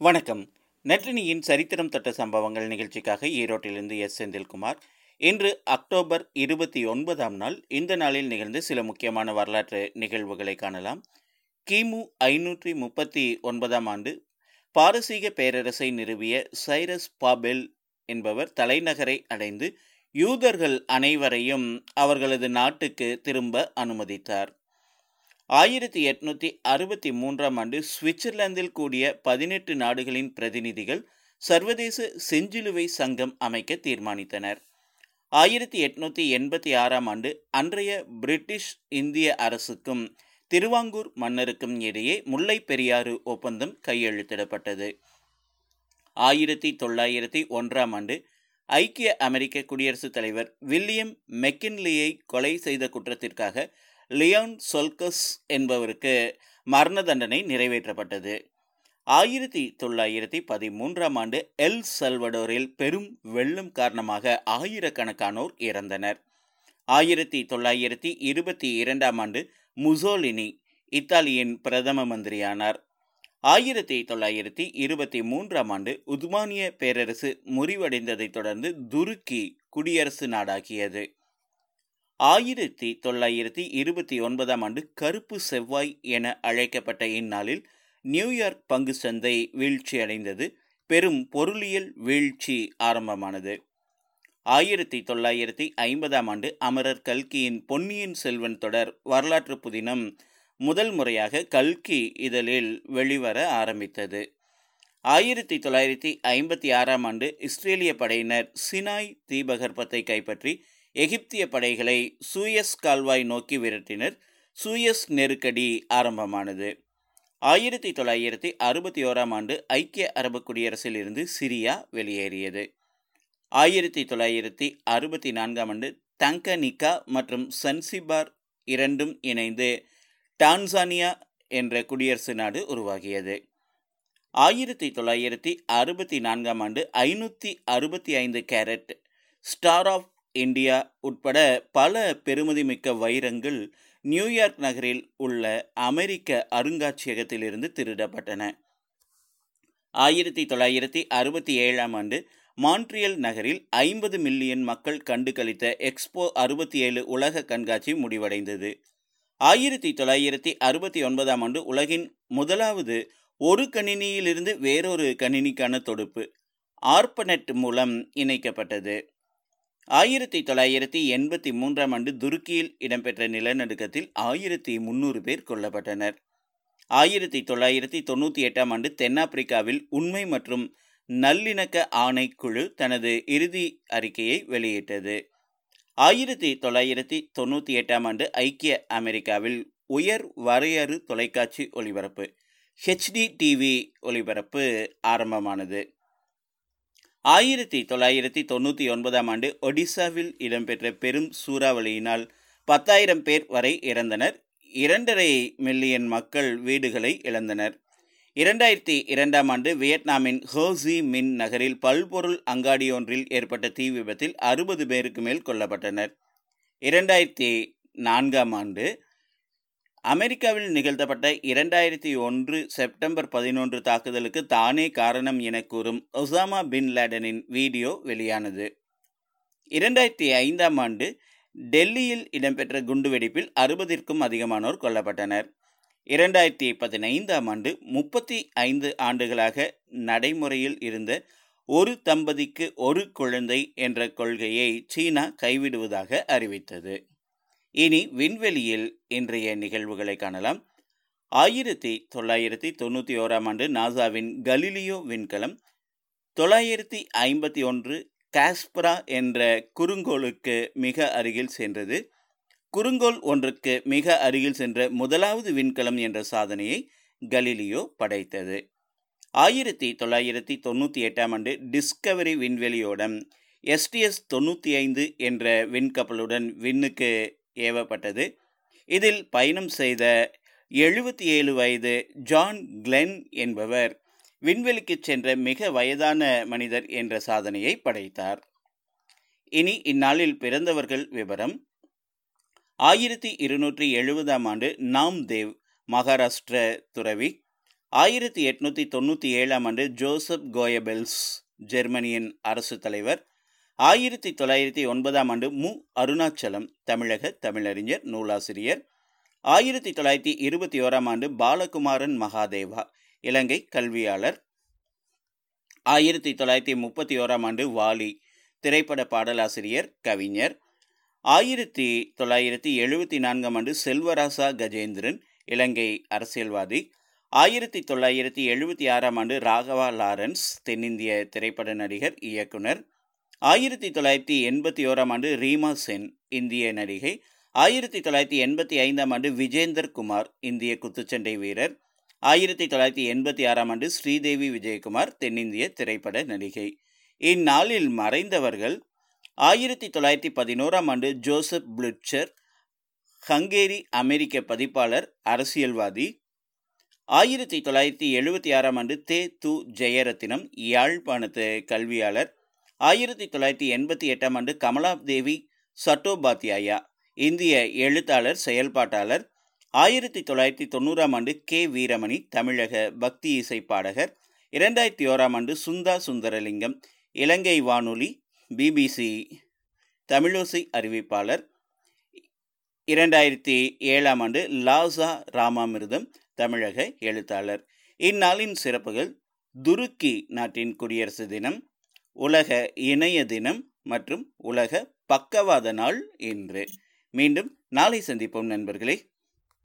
வணக்கம். நற்றினியின் சரித்திரம் தொட்ட சம்பவங்கள் நிகழ்ச்சிக்காக ஈரோட்டிலிருந்து எஸ். செந்தில்குமார். இன்று அக்டோபர் இருபத்தி ஒன்பதாம் நாள் இந்த நாளில் நிகழ்ந்த சில முக்கியமான வரலாற்று நிகழ்வுகளை காணலாம். கிமு ஐநூற்றி முப்பத்தி ஒன்பதாம் ஆண்டு பாரசீக பேரரசை நிறுவிய சைரஸ் பாபெல் என்பவர் தலைநகரை அடைந்து யூதர்கள் அனைவரையும் அவர்களது நாட்டுக்கு திரும்ப அனுமதித்தார். ஆயிரத்தி எட்நூத்தி அறுபத்தி மூன்றாம் ஆண்டு சுவிட்சர்லாந்தில் கூடிய பதினெட்டு நாடுகளின் பிரதிநிதிகள் சர்வதேச செஞ்சிலுவை சங்கம் அமைக்க தீர்மானித்தனர். ஆயிரத்தி எட்நூத்தி எண்பத்தி ஆறாம் ஆண்டு அன்றைய பிரிட்டிஷ் இந்திய அரசுக்கும் திருவாங்கூர் மன்னருக்கும் இடையே முல்லை பெரியாறு ஒப்பந்தம் கையெழுத்திடப்பட்டது. ஆயிரத்தி தொள்ளாயிரத்தி ஒன்றாம் ஆண்டு ஐக்கிய அமெரிக்க குடியரசுத் தலைவர் வில்லியம் மெக்கின்லியை கொலை செய்த குற்றத்திற்காக லியோன் சொல்கஸ் என்பவருக்கு மரண தண்டனை நிறைவேற்றப்பட்டது. ஆயிரத்தி தொள்ளாயிரத்தி பதிமூன்றாம் ஆண்டு எல் சல்வடோரில் பெரும் வெள்ளம் காரணமாக ஆயிரக்கணக்கானோர் இறந்தனர். ஆயிரத்தி தொள்ளாயிரத்தி இருபத்தி இரண்டாம் ஆண்டு முசோலினி இத்தாலியின் பிரதம மந்திரியானார். ஆயிரத்தி தொள்ளாயிரத்தி இருபத்தி மூன்றாம் ஆண்டு உதுமானிய பேரரசு முறிவடைந்ததைத் தொடர்ந்து துருக்கி குடியரசு நாடாகியது. ஆயிரத்தி தொள்ளாயிரத்தி இருபத்தி ஒன்பதாம் ஆண்டு கருப்பு செவ்வாய் என அழைக்கப்பட்ட இந்நாளில் நியூயார்க் பங்கு சந்தை வீழ்ச்சியடைந்தது பெரும் பொருளியல் வீழ்ச்சி ஆரம்பமானது. ஆயிரத்தி தொள்ளாயிரத்தி ஐம்பதாம் ஆண்டு அமரர் கல்கியின் பொன்னியின் செல்வன் தொடர் வரலாற்று புதினம் முதல் முறையாக கல்கி இதழில் வெளிவர ஆரம்பித்தது. ஆயிரத்தி தொள்ளாயிரத்தி ஐம்பத்தி ஆறாம் ஆண்டு இஸ்ரேலிய படையினர் சினாய் தீபகற்பத்தை கைப்பற்றி எகிப்திய படைகளை சூயஸ் கால்வாய் நோக்கி விரட்டினர். சூயஸ் நெருக்கடி ஆரம்பமானது. ஆயிரத்தி தொள்ளாயிரத்தி அறுபத்தி ஓராம் ஆண்டு ஐக்கிய அரபு குடியரசில் இருந்து சிரியா வெளியேறியது. ஆயிரத்தி தொள்ளாயிரத்தி அறுபத்தி நான்காம் ஆண்டு தங்கனிகா மற்றும் சன்சிபார் இரண்டும் இணைந்து டான்சானியா என்ற குடியரசு நாடு உருவாகியது. ஆயிரத்தி தொள்ளாயிரத்தி அறுபத்தி நான்காம் ஆண்டு ஐநூற்றி அறுபத்தி ஐந்து கேரட் ஸ்டார் ஆஃப் இந்தியா உட்பட பல பெருமதிமிக்க வைரங்கள் நியூயார்க் நகரில் உள்ள அமெரிக்க அருங்காட்சியகத்திலிருந்து திருடப்பட்டன. ஆயிரத்தி தொள்ளாயிரத்தி அறுபத்தி ஏழாம் ஆண்டு மான்ட்ரியல் நகரில் ஐம்பது மில்லியன் மக்கள் கண்டு கழித்த எக்ஸ்போ அறுபத்தி ஏழு உலக கண்காட்சி முடிவடைந்தது. ஆயிரத்தி தொள்ளாயிரத்தி அறுபத்தி ஒன்பதாம் ஆண்டு உலகின் முதலாவது ஒரு கணினியிலிருந்து வேறொரு கணினிக்கான தொடுப்பு ஆர்பனெட் மூலம் இணைக்கப்பட்டது. ஆயிரத்தி தொள்ளாயிரத்தி எண்பத்தி மூன்றாம் ஆண்டு துருக்கியில் இடம்பெற்ற நிலநடுக்கத்தில் ஆயிரத்தி முன்னூறு பேர் கொல்லப்பட்டனர். ஆயிரத்தி தொள்ளாயிரத்தி தொண்ணூற்றி எட்டாம் ஆண்டு தென்னாப்பிரிக்காவில் உண்மை மற்றும் நல்லிணக்க ஆணைக்குழு தனது இறுதி அறிக்கையை வெளியிட்டது. ஆயிரத்தி தொள்ளாயிரத்தி தொண்ணூற்றி எட்டாம் ஆண்டு ஐக்கிய அமெரிக்காவில் உயர் வரையறு தொலைக்காட்சி ஒளிபரப்பு ஹெச்டி டிவி ஒளிபரப்பு ஆரம்பமானது. ஆயிரத்தி தொள்ளாயிரத்தி தொண்ணூற்றி ஒன்பதாம் ஆண்டு ஒடிசாவில் இடம்பெற்ற பெரும் சூறாவளியினால் பத்தாயிரம் பேர் வரை இறந்தனர். இரண்டரை மில்லியன் மக்கள் வீடுகளை இழந்தனர். இரண்டாயிரத்தி இரண்டாம் ஆண்டு வியட்நாமின் ஹோசி மின் நகரில் பல்பொருள் அங்காடியொன்றில் ஏற்பட்ட தீ விபத்தில் அறுபது பேருக்கு மேல் கொல்லப்பட்டனர். இரண்டாயிரத்தி நான்காம் ஆண்டு அமெரிக்காவில் நிகழ்த்தப்பட்ட இரண்டாயிரத்தி ஒன்று செப்டம்பர் பதினொன்று தாக்குதலுக்கு தானே காரணம் என கூறும் ஒசாமா பின் லேடனின் வீடியோ வெளியானது. இரண்டாயிரத்தி ஐந்தாம் ஆண்டு டெல்லியில் இடம்பெற்ற குண்டுவெடிப்பில் அறுபதிற்கும் அதிகமானோர் கொல்லப்பட்டனர். இரண்டாயிரத்தி பதினைந்தாம் ஆண்டு முப்பத்தி ஐந்து ஆண்டுகளாக நடைமுறையில் இருந்த ஒரு தம்பதிக்கு ஒரு குழந்தை என்ற கொள்கையை சீனா கைவிடுவதாக அறிவித்தது. இனி விண்வெளியில் இன்றைய நிகழ்வுகளை காணலாம். ஆயிரத்தி தொள்ளாயிரத்தி தொண்ணூற்றி ஓராம் ஆண்டு நாசாவின் கலிலியோ விண்கலம் தொள்ளாயிரத்தி ஐம்பத்தி ஒன்று காஸ்பரா என்ற குறுங்கோளுக்கு மிக அருகில் சென்றது. குறுங்கோல் ஒன்றுக்கு மிக அருகில் சென்ற முதலாவது விண்கலம் என்ற சாதனையை கலிலியோ படைத்தது. ஆயிரத்தி தொள்ளாயிரத்தி தொண்ணூற்றி எட்டாம் ஆண்டு டிஸ்கவரி விண்வெளியோடம் எஸ்டிஎஸ் தொண்ணூற்றி ஐந்து என்ற விண்கப்பலுடன் விண்ணுக்கு ஏவப்பட்டது. இதில் பயணம் செய்த எழுபத்தி ஏழு வயது ஜான் கிளென் என்பவர் விண்வெளிக்கு சென்ற மிக வயதான மனிதர் என்ற சாதனையை படைத்தார். இனி இந்நாளில் பிறந்தவர்கள் விவரம். ஆயிரத்தி இருநூற்றி எழுபதாம் ஆண்டு நாம் தேவ் மகாராஷ்டிர துறவி. ஆயிரத்தி எட்நூற்றி தொண்ணூற்றி ஏழாம் ஆண்டு ஜோசப் கோயபெல்ஸ் ஜெர்மனியின் அரசு தலைவர். ஆயிரத்தி தொள்ளாயிரத்தி ஒன்பதாம் ஆண்டு மு. அருணாச்சலம் தமிழக தமிழறிஞர் நூலாசிரியர். ஆயிரத்தி தொள்ளாயிரத்தி இருபத்தி ஓராம் ஆண்டு பாலகுமாரன் மகாதேவா இலங்கை கல்வியாளர். ஆயிரத்தி தொள்ளாயிரத்தி முப்பத்தி ஓராம் ஆண்டு வாலி திரைப்பட பாடலாசிரியர் கவிஞர். ஆயிரத்தி தொள்ளாயிரத்தி எழுபத்தி நான்காம் ஆண்டு செல்வராசா கஜேந்திரன் இலங்கை அரசியல்வாதி. ஆயிரத்தி தொள்ளாயிரத்தி எழுபத்தி ஆறாம் ஆண்டு ராகவா லாரன்ஸ் தென்னிந்திய திரைப்பட நடிகர் இயக்குனர். ஆயிரத்தி தொள்ளாயிரத்தி எண்பத்தி ஓராம் ஆண்டு ரீமா சென் இந்திய நடிகை. ஆயிரத்தி தொள்ளாயிரத்தி எண்பத்தி ஐந்தாம் ஆண்டு விஜேந்தர் குமார் இந்திய குத்துச்சண்டை வீரர். ஆயிரத்தி தொள்ளாயிரத்தி எண்பத்தி ஆறாம் ஆண்டு ஸ்ரீதேவி விஜயகுமார் தென்னிந்திய திரைப்பட நடிகை. இந்நாளில் மறைந்தவர்கள் ஆயிரத்தி தொள்ளாயிரத்தி பதினோராம் ஆண்டு ஜோசப் புளுட்சர் ஹங்கேரி அமெரிக்க பதிப்பாளர் அரசியல்வாதி. ஆயிரத்தி தொள்ளாயிரத்தி எழுபத்தி ஆறாம் ஆண்டு தே. து. ஜெயரத்தினம் யாழ்ப்பாணத்து கல்வியாளர். ஆயிரத்தி தொள்ளாயிரத்தி எண்பத்தி எட்டாம் ஆண்டு கமலா தேவி சட்டோபாத்யாயா இந்திய எழுத்தாளர் செயல்பாட்டாளர். ஆயிரத்தி தொள்ளாயிரத்தி தொண்ணூறாம் ஆண்டு கே. வீரமணி தமிழக பக்தி இசை பாடகர். இரண்டாயிரத்தி ஓராம் ஆண்டு சுந்தா சுந்தரலிங்கம் இலங்கை வானொலி பிபிசி தமிழோசை அறிவிப்பாளர். இரண்டாயிரத்தி ஏழாம் ஆண்டு லாசா ராமாமிர்தம் தமிழக எழுத்தாளர். இந்நாளின் சிறப்புகள் துருக்கி நாட்டின் குடியரசு தினம் உலக இணைய தினம் மற்றும் உலக பக்கவாத நாள் இன்று. மீண்டும் நாளை சந்திப்போம் நண்பர்களே.